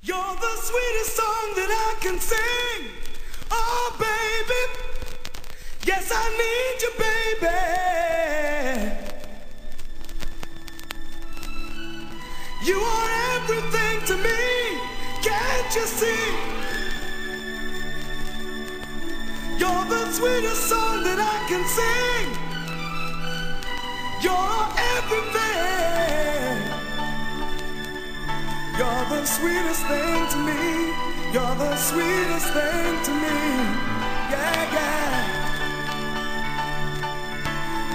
You're the sweetest song that I can sing. Oh, baby. Yes, I need you, baby. You are everything to me. Can't you see? You're the sweetest song that I can sing. You're everything. You're the sweetest thing to me. You're the sweetest thing to me. Yeah, yeah.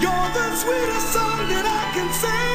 You're the sweetest song that I can sing.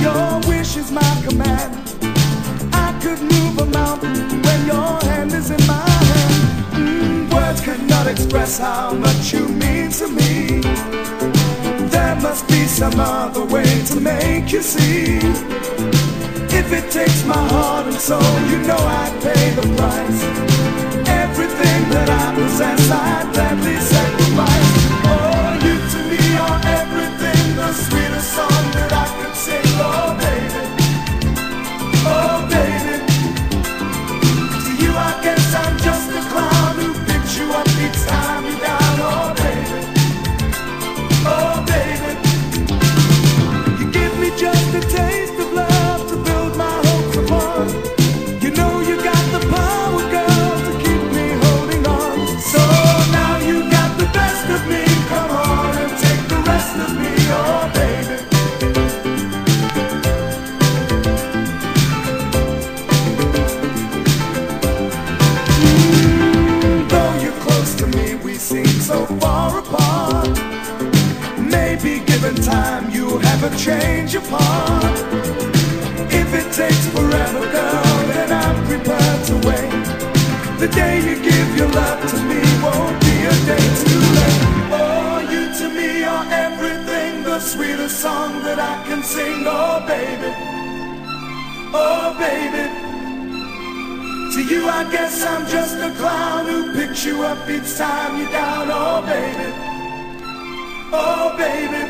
Your wish is my command. I could move a mountain when your hand is in my hand. Mm, words cannot express how much you mean to me. There must be some other way to make you see. If it takes my heart and soul, you know I'd pay the price. Everything that I possess, so far apart. Maybe given time you'll have a change of heart. If it takes forever, girl, then I'm prepared to wait. The day you give your love to me won't be a day too late. Oh, you to me are everything, the sweetest song that I can sing. Oh, baby. Oh, baby. To you, I guess I'm just a clown who picks you up each time you're down. Oh, baby. Oh, baby.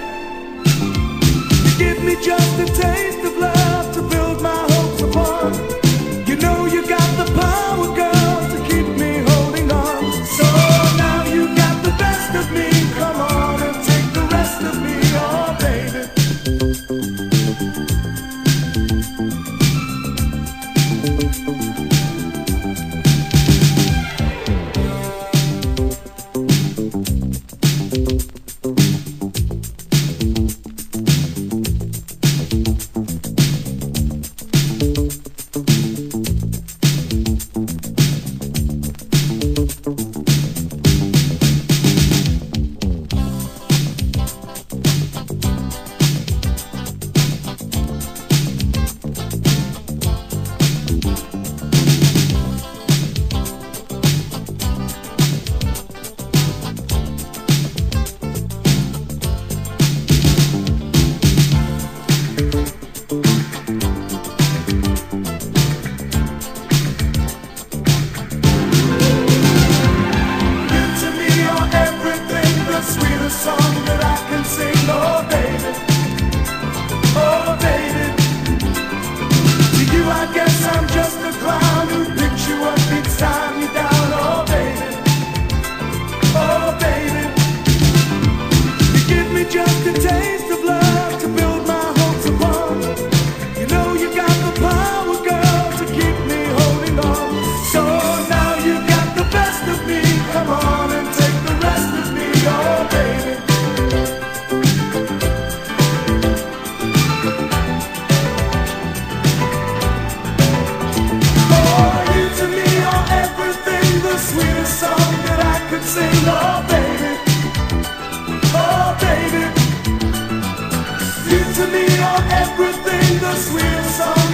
everything the sweetest song that I could sing. Oh, baby, oh, baby. You to me are everything the sweetest song.